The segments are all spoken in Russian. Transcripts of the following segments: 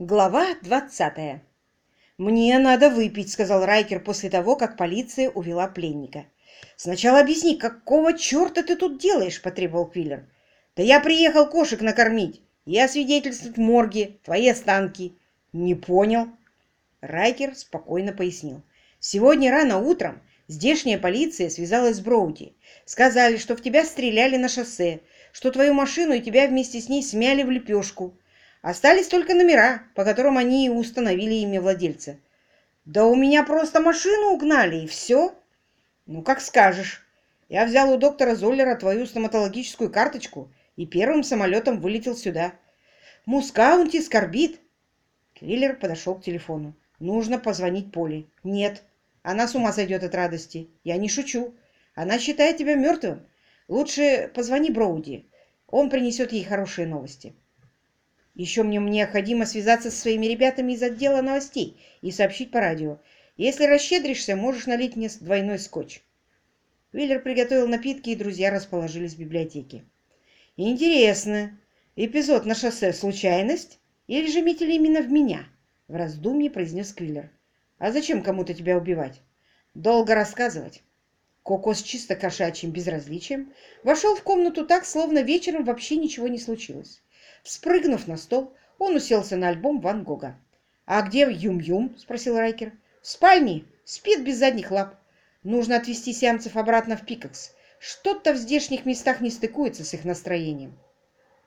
Глава двадцатая. «Мне надо выпить», — сказал Райкер после того, как полиция увела пленника. «Сначала объясни, какого черта ты тут делаешь?» — потребовал Квиллер. «Да я приехал кошек накормить и освидетельствовать в морге твои останки». «Не понял». Райкер спокойно пояснил. «Сегодня рано утром здешняя полиция связалась с Броуди. Сказали, что в тебя стреляли на шоссе, что твою машину и тебя вместе с ней смяли в лепешку». Остались только номера, по которым они установили имя владельца. Да у меня просто машину угнали, и все. Ну, как скажешь. Я взял у доктора Золлера твою стоматологическую карточку и первым самолетом вылетел сюда. Мускаунти скорбит. Квиллер подошел к телефону. Нужно позвонить Поле. Нет, она с ума сойдет от радости. Я не шучу. Она считает тебя мертвым. Лучше позвони Броуди. Он принесет ей хорошие новости. Еще мне необходимо связаться со своими ребятами из отдела новостей и сообщить по радио. Если расщедришься, можешь налить мне двойной скотч. Уиллер приготовил напитки, и друзья расположились в библиотеке. Интересно, эпизод на шоссе — случайность? Или же метили именно в меня? В раздумье произнес Квиллер. А зачем кому-то тебя убивать? Долго рассказывать. Коко с чисто кошачьим безразличием вошел в комнату так, словно вечером вообще ничего не случилось. Спрыгнув на стол, он уселся на альбом Ван Гога. «А где Юм-Юм?» — спросил Райкер. «В спальне. Спит без задних лап. Нужно отвезти сиамцев обратно в Пикакс. Что-то в здешних местах не стыкуется с их настроением.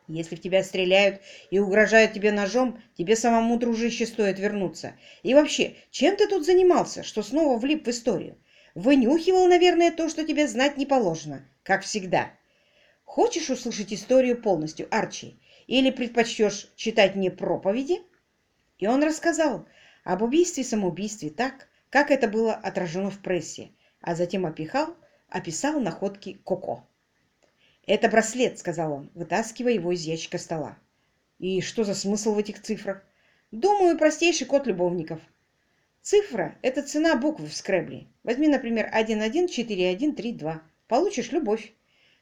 Если в тебя стреляют и угрожают тебе ножом, тебе самому, дружище, стоит вернуться. И вообще, чем ты тут занимался, что снова влип в историю? Вынюхивал, наверное, то, что тебе знать не положено, как всегда. Хочешь услышать историю полностью, Арчи? Или предпочтешь читать мне проповеди?» И он рассказал об убийстве-самоубийстве так, как это было отражено в прессе, а затем опихал, описал находки Коко. «Это браслет», — сказал он, вытаскивая его из ящика стола. «И что за смысл в этих цифрах?» «Думаю, простейший код любовников». Цифра — это цена буквы в скребли. Возьми, например, 114132. Получишь любовь.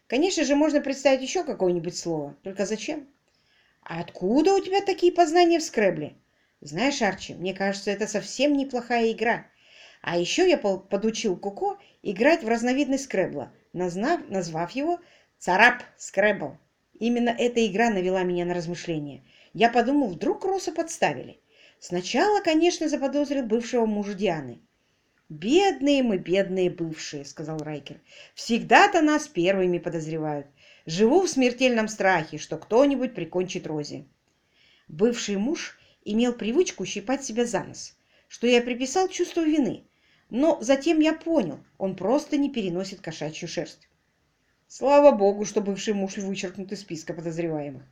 Конечно же, можно представить еще какое-нибудь слово. Только зачем? «А откуда у тебя такие познания в скребле?» «Знаешь, Арчи, мне кажется, это совсем неплохая игра. А еще я подучил Коко играть в разновидность скребла, назвав, назвав его «Царап Скребл». Именно эта игра навела меня на размышления. Я подумал, вдруг Роса подставили. Сначала, конечно, заподозрил бывшего мужа Дианы. «Бедные мы, бедные бывшие», — сказал Райкер. «Всегда-то нас первыми подозревают. Живу в смертельном страхе, что кто-нибудь прикончит Рози. Бывший муж имел привычку щипать себя за нос, что я приписал чувство вины, но затем я понял, он просто не переносит кошачью шерсть. Слава богу, что бывший муж вычеркнут из списка подозреваемых.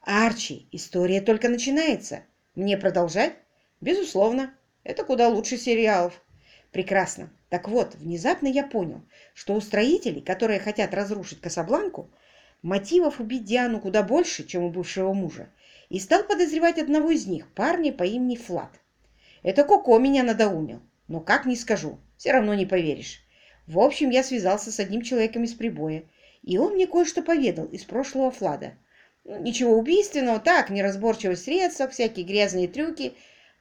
Арчи, история только начинается. Мне продолжать? Безусловно. Это куда лучше сериалов. Прекрасно. Так вот, внезапно я понял, что у строителей, которые хотят разрушить Касабланку, мотивов убить Диану куда больше, чем у бывшего мужа, и стал подозревать одного из них, парня по имени Флат. Это Коко меня надоумил, но как не скажу, все равно не поверишь. В общем, я связался с одним человеком из прибоя, и он мне кое-что поведал из прошлого Флада. Ну, ничего убийственного, так, неразборчивость средства, всякие грязные трюки.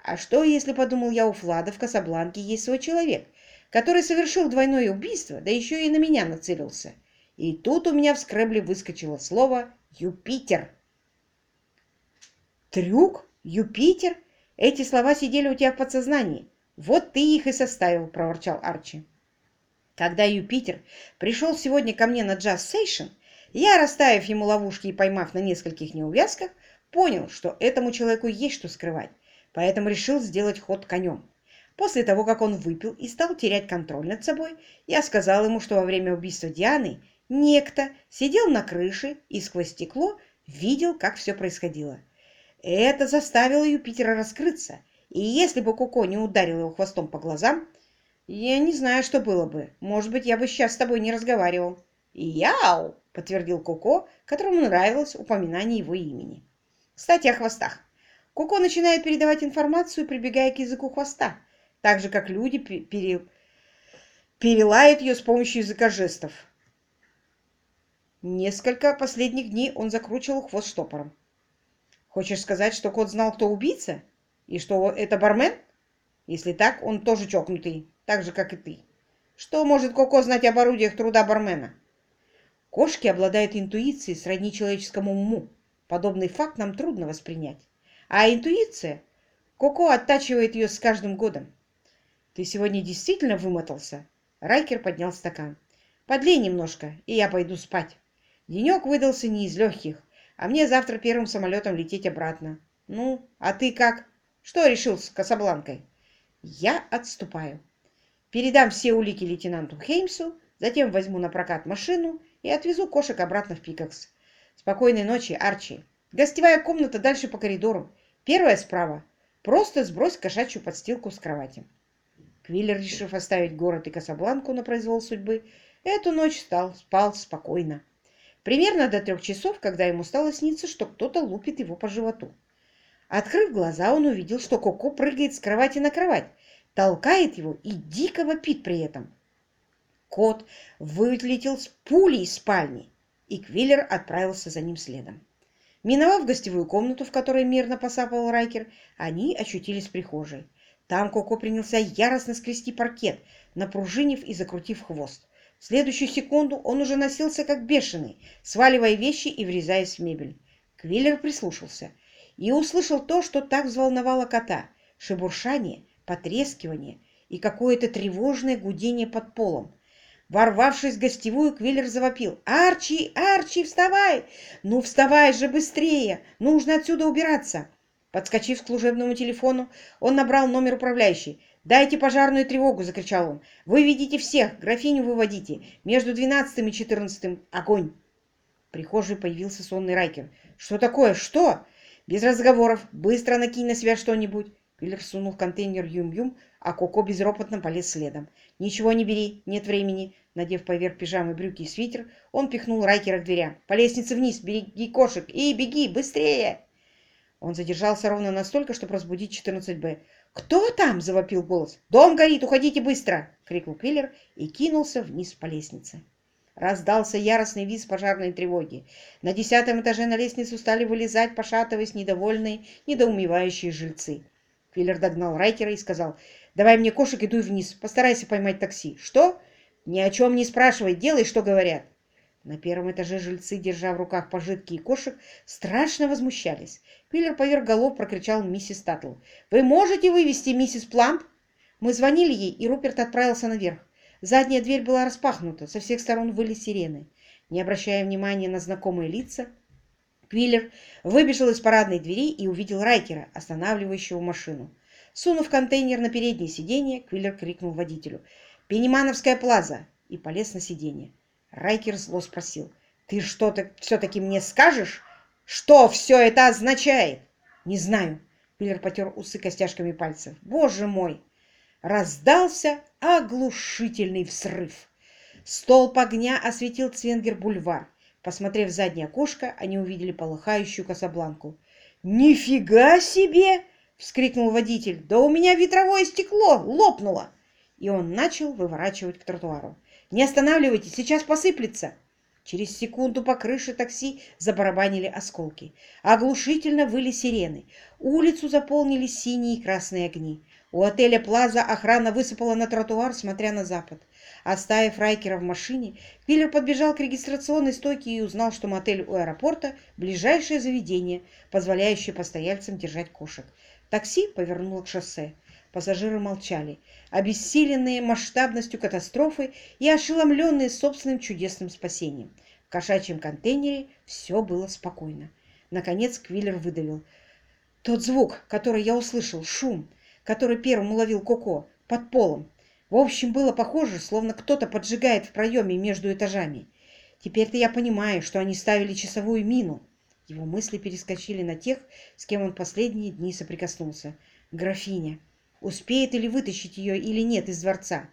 А что, если, подумал я, у Флада в Касабланке есть свой человек, который совершил двойное убийство, да еще и на меня нацелился? И тут у меня в скребле выскочило слово «Юпитер». «Трюк? Юпитер?» Эти слова сидели у тебя в подсознании. Вот ты их и составил, проворчал Арчи. Когда Юпитер пришел сегодня ко мне на джаз сейшн, я, расставив ему ловушки и поймав на нескольких неувязках, понял, что этому человеку есть что скрывать, поэтому решил сделать ход конем. После того, как он выпил и стал терять контроль над собой, я сказал ему, что во время убийства Дианы Некто сидел на крыше и сквозь стекло видел, как все происходило. Это заставило Юпитера раскрыться, и если бы Коко не ударил его хвостом по глазам, я не знаю, что было бы. Может быть, я бы сейчас с тобой не разговаривал. «Яу!» — подтвердил Коко, которому нравилось упоминание его имени. Кстати, о хвостах. Коко начинает передавать информацию, прибегая к языку хвоста, так же, как люди пере... перелают ее с помощью языка жестов. Несколько последних дней он закручивал хвост штопором. «Хочешь сказать, что кот знал, кто убийца?» И что, это бармен? Если так, он тоже чокнутый, так же, как и ты. Что может Коко знать об орудиях труда бармена? Кошки обладают интуицией сродни человеческому уму. Подобный факт нам трудно воспринять. А интуиция? Коко оттачивает ее с каждым годом. Ты сегодня действительно вымотался? Райкер поднял стакан. Подлей немножко, и я пойду спать. Денек выдался не из легких, а мне завтра первым самолетом лететь обратно. Ну, а ты как? Что решил с Касабланкой? Я отступаю. Передам все улики лейтенанту Хеймсу, затем возьму на прокат машину и отвезу кошек обратно в Пикакс. Спокойной ночи, Арчи. Гостевая комната дальше по коридору. Первая справа. Просто сбрось кошачью подстилку с кровати. Квиллер, решив оставить город и Касабланку на произвол судьбы, эту ночь стал, спал спокойно. Примерно до трех часов, когда ему стало сниться, что кто-то лупит его по животу. Открыв глаза, он увидел, что Коко прыгает с кровати на кровать, толкает его и дико вопит при этом. Кот вылетел с пулей из спальни, и Квиллер отправился за ним следом. Миновав гостевую комнату, в которой мирно посапывал Райкер, они очутились в прихожей. Там Коко принялся яростно скрести паркет, напружинив и закрутив хвост. В следующую секунду он уже носился как бешеный, сваливая вещи и врезаясь в мебель. Квиллер прислушался и услышал то, что так взволновало кота — шебуршание, потрескивание и какое-то тревожное гудение под полом. Ворвавшись в гостевую, Квиллер завопил. «Арчи! Арчи, вставай! Ну, вставай же быстрее! Нужно отсюда убираться!» Подскочив к служебному телефону, он набрал номер управляющей. «Дайте пожарную тревогу!» — закричал он. «Вы видите всех! Графиню выводите! Между двенадцатым и четырнадцатым огонь!» В прихожей появился сонный Райкер. «Что такое? Что?» «Без разговоров! Быстро накинь на себя что-нибудь!» Квиллер сунул в контейнер Юм-Юм, а Коко безропотно полез следом. «Ничего не бери, нет времени!» Надев поверх пижамы брюки и свитер, он пихнул Райкера к дверям. «По лестнице вниз! Береги кошек! И беги! Быстрее!» Он задержался ровно настолько, чтобы разбудить 14Б. «Кто там?» – завопил голос. «Дом горит! Уходите быстро!» – крикнул Квиллер и кинулся вниз по лестнице. Раздался яростный виз пожарной тревоги. На десятом этаже на лестницу стали вылезать, пошатываясь, недовольные, недоумевающие жильцы. Квиллер догнал Райкера и сказал, «Давай мне кошек, иду вниз. Постарайся поймать такси». «Что?» «Ни о чем не спрашивай, делай, что говорят». На первом этаже жильцы, держа в руках пожитки и кошек, страшно возмущались. Пиллер поверх голов прокричал миссис Таттл. «Вы можете вывести миссис Пламп?» Мы звонили ей, и Руперт отправился наверх. Задняя дверь была распахнута, со всех сторон выли сирены. Не обращая внимания на знакомые лица, Квиллер выбежал из парадной двери и увидел Райкера, останавливающего машину. Сунув контейнер на переднее сиденье, Квиллер крикнул водителю «Пенимановская плаза!» и полез на сиденье. Райкер зло спросил. «Ты что-то все-таки мне скажешь? Что все это означает?» «Не знаю». Пиллер потер усы костяшками пальцев. «Боже мой!» Раздался оглушительный взрыв. Столб огня осветил Цвенгер-бульвар. Посмотрев в заднее окошко, они увидели полыхающую Касабланку. «Нифига себе!» — вскрикнул водитель. «Да у меня ветровое стекло лопнуло!» И он начал выворачивать к тротуару. Не останавливайтесь, сейчас посыплется!» Через секунду по крыше такси забарабанили осколки. Оглушительно выли сирены. Улицу заполнили синие и красные огни. У отеля «Плаза» охрана высыпала на тротуар, смотря на запад. Оставив Райкера в машине, Квиллер подбежал к регистрационной стойке и узнал, что мотель у аэропорта – ближайшее заведение, позволяющее постояльцам держать кошек. Такси повернуло к шоссе. Пассажиры молчали, обессиленные масштабностью катастрофы и ошеломленные собственным чудесным спасением. В кошачьем контейнере все было спокойно. Наконец Квиллер выдавил. Тот звук, который я услышал, шум, который первым уловил Коко, под полом. В общем, было похоже, словно кто-то поджигает в проеме между этажами. Теперь-то я понимаю, что они ставили часовую мину. Его мысли перескочили на тех, с кем он последние дни соприкоснулся. Графиня. Успеет ли вытащить ее или нет из дворца?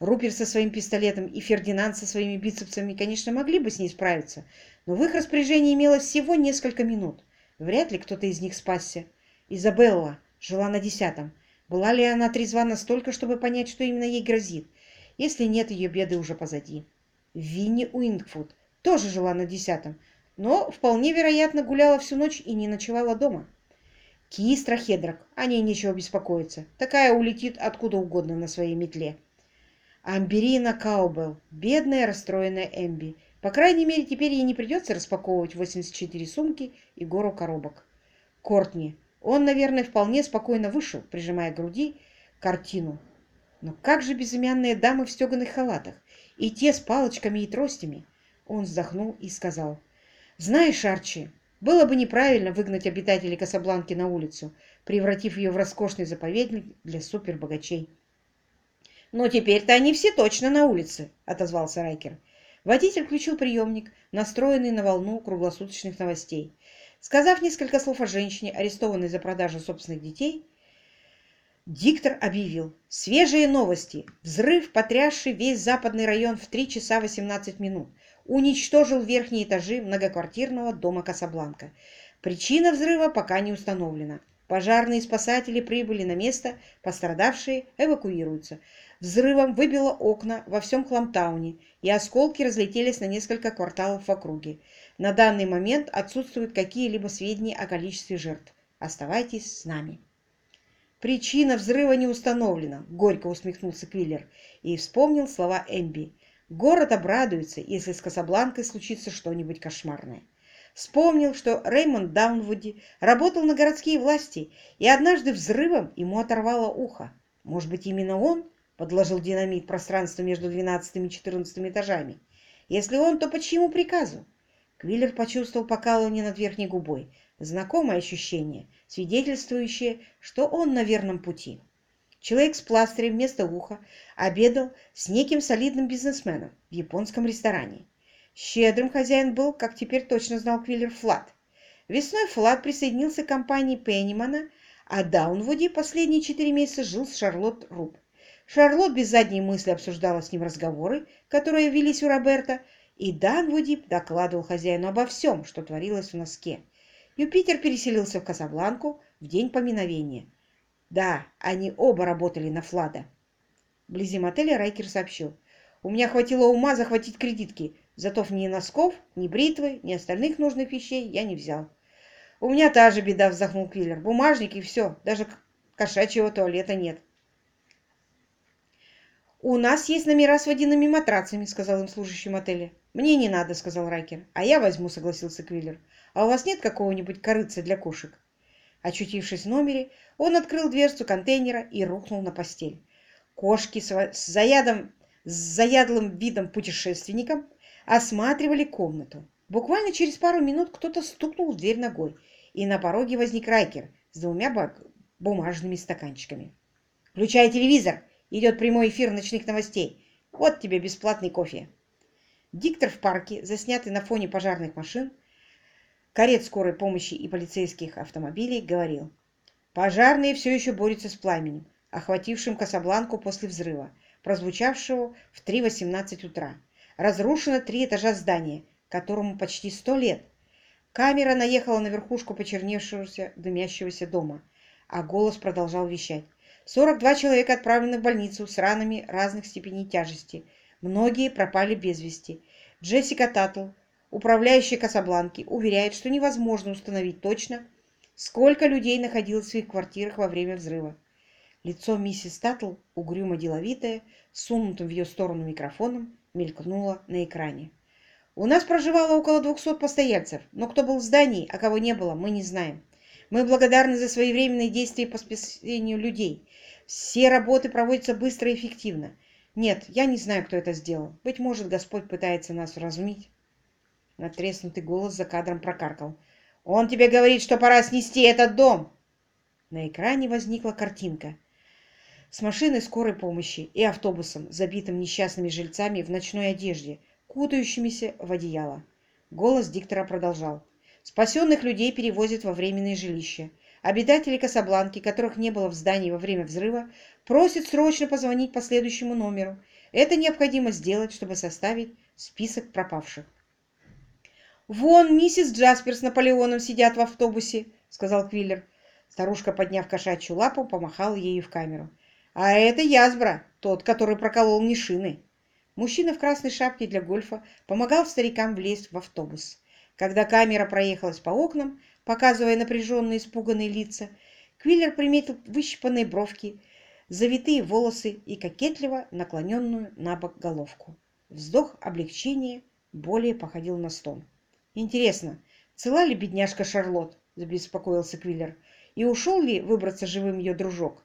Рупер со своим пистолетом и Фердинанд со своими бицепсами, конечно, могли бы с ней справиться, но в их распоряжении имелось всего несколько минут. Вряд ли кто-то из них спасся. Изабелла жила на десятом. Была ли она трезва настолько, чтобы понять, что именно ей грозит? Если нет, ее беды уже позади. Винни Уингфуд тоже жила на десятом, но вполне вероятно гуляла всю ночь и не ночевала дома. Кистра Хедрак, о ней нечего беспокоиться. Такая улетит откуда угодно на своей метле. Амберина Каубелл, бедная расстроенная Эмби. По крайней мере, теперь ей не придется распаковывать 84 сумки и гору коробок. Кортни. Он, наверное, вполне спокойно вышел, прижимая к груди картину. Но как же безымянные дамы в стеганых халатах? И те с палочками и тростями? Он вздохнул и сказал. «Знаешь, Арчи, было бы неправильно выгнать обитателей Касабланки на улицу, превратив ее в роскошный заповедник для супербогачей. «Но теперь-то они все точно на улице», — отозвался Райкер. Водитель включил приемник, настроенный на волну круглосуточных новостей. Сказав несколько слов о женщине, арестованной за продажу собственных детей, диктор объявил «Свежие новости! Взрыв, потрясший весь западный район в 3 часа 18 минут уничтожил верхние этажи многоквартирного дома Касабланка. Причина взрыва пока не установлена. Пожарные спасатели прибыли на место, пострадавшие эвакуируются. Взрывом выбило окна во всем Хламтауне, и осколки разлетелись на несколько кварталов в округе. На данный момент отсутствуют какие-либо сведения о количестве жертв. Оставайтесь с нами. Причина взрыва не установлена, горько усмехнулся Квиллер и вспомнил слова Эмби. Город обрадуется, если с Касабланкой случится что-нибудь кошмарное. Вспомнил, что Реймонд Даунвуди работал на городские власти, и однажды взрывом ему оторвало ухо. Может быть, именно он подложил динамит пространство между 12 и 14 этажами? Если он, то по чьему приказу? Квиллер почувствовал покалывание над верхней губой. Знакомое ощущение, свидетельствующее, что он на верном пути. Человек с пластырем вместо уха обедал с неким солидным бизнесменом в японском ресторане. Щедрым хозяин был, как теперь точно знал Квиллер, Флат. Весной Флат присоединился к компании Пеннимана, а Даунвуди последние четыре месяца жил с Шарлотт Руб. Шарлотт без задней мысли обсуждала с ним разговоры, которые велись у Роберта, и Данвуди докладывал хозяину обо всем, что творилось в носке. Юпитер переселился в Касабланку в день поминовения – да, они оба работали на Флада. Вблизи мотеля Райкер сообщил. У меня хватило ума захватить кредитки, зато ни носков, ни бритвы, ни остальных нужных вещей я не взял. У меня та же беда, вздохнул Квиллер. Бумажник и все, даже кошачьего туалета нет. «У нас есть номера с водяными матрацами», — сказал им служащий мотеля. «Мне не надо», — сказал Райкер. «А я возьму», — согласился Квиллер. «А у вас нет какого-нибудь корыца для кошек?» Очутившись в номере, он открыл дверцу контейнера и рухнул на постель. Кошки с, заядом, с заядлым видом путешественником осматривали комнату. Буквально через пару минут кто-то стукнул в дверь ногой, и на пороге возник Райкер с двумя бумажными стаканчиками. «Включай телевизор! Идет прямой эфир ночных новостей. Вот тебе бесплатный кофе!» Диктор в парке, заснятый на фоне пожарных машин, карет скорой помощи и полицейских автомобилей, говорил, пожарные все еще борются с пламенем, охватившим Касабланку после взрыва, прозвучавшего в 3.18 утра. Разрушено три этажа здания, которому почти сто лет. Камера наехала на верхушку почерневшегося, дымящегося дома, а голос продолжал вещать. 42 человека отправлены в больницу с ранами разных степеней тяжести. Многие пропали без вести. Джессика Таттл, Управляющий Касабланки уверяет, что невозможно установить точно, сколько людей находилось в своих квартирах во время взрыва. Лицо миссис Таттл, угрюмо деловитое, сунутым в ее сторону микрофоном, мелькнуло на экране. У нас проживало около 200 постояльцев, но кто был в здании, а кого не было, мы не знаем. Мы благодарны за своевременные действия по спасению людей. Все работы проводятся быстро и эффективно. Нет, я не знаю, кто это сделал. Быть может, Господь пытается нас вразумить. Натреснутый голос за кадром прокаркал. «Он тебе говорит, что пора снести этот дом!» На экране возникла картинка с машиной скорой помощи и автобусом, забитым несчастными жильцами в ночной одежде, кутающимися в одеяло. Голос диктора продолжал. Спасенных людей перевозят во временные жилища. Обитатели Касабланки, которых не было в здании во время взрыва, просят срочно позвонить по следующему номеру. Это необходимо сделать, чтобы составить список пропавших. «Вон миссис Джаспер с Наполеоном сидят в автобусе», — сказал Квиллер. Старушка, подняв кошачью лапу, помахала ею в камеру. «А это Язбра, тот, который проколол мне шины». Мужчина в красной шапке для гольфа помогал старикам влезть в автобус. Когда камера проехалась по окнам, показывая напряженные испуганные лица, Квиллер приметил выщипанные бровки, завитые волосы и кокетливо наклоненную на бок головку. Вздох облегчения более походил на стон. «Интересно, цела ли бедняжка Шарлот?» – забеспокоился Квиллер. «И ушел ли выбраться живым ее дружок?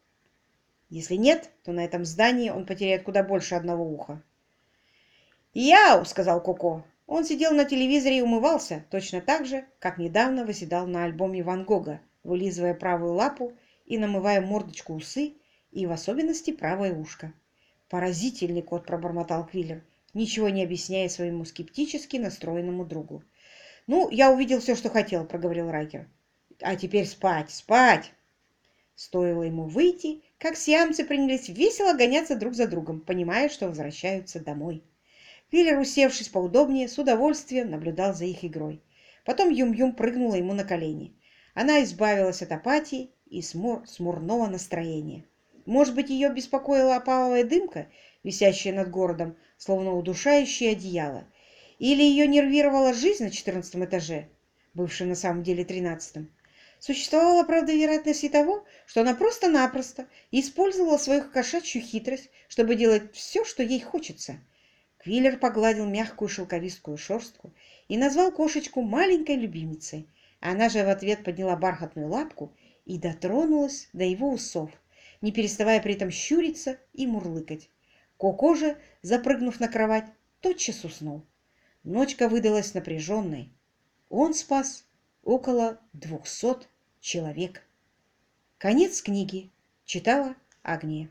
Если нет, то на этом здании он потеряет куда больше одного уха». «Яу!» – сказал Коко. Он сидел на телевизоре и умывался, точно так же, как недавно выседал на альбоме Ван Гога, вылизывая правую лапу и намывая мордочку усы и в особенности правое ушко. «Поразительный кот!» – пробормотал Квиллер ничего не объясняя своему скептически настроенному другу. «Ну, я увидел все, что хотел», — проговорил Райкер. «А теперь спать, спать!» Стоило ему выйти, как сиамцы принялись весело гоняться друг за другом, понимая, что возвращаются домой. Виллер, усевшись поудобнее, с удовольствием наблюдал за их игрой. Потом Юм-Юм прыгнула ему на колени. Она избавилась от апатии и смур смурного настроения. Может быть, ее беспокоила опаловая дымка, висящая над городом, словно удушающее одеяло, или ее нервировала жизнь на четырнадцатом этаже, бывшем на самом деле тринадцатом. Существовала, правда, вероятность и того, что она просто-напросто использовала свою кошачью хитрость, чтобы делать все, что ей хочется. Квиллер погладил мягкую шелковистую шерстку и назвал кошечку маленькой любимицей. Она же в ответ подняла бархатную лапку и дотронулась до его усов, не переставая при этом щуриться и мурлыкать. Коко же, запрыгнув на кровать, тотчас уснул. Ночка выдалась напряженной. Он спас около двухсот человек. Конец книги. Читала Агния.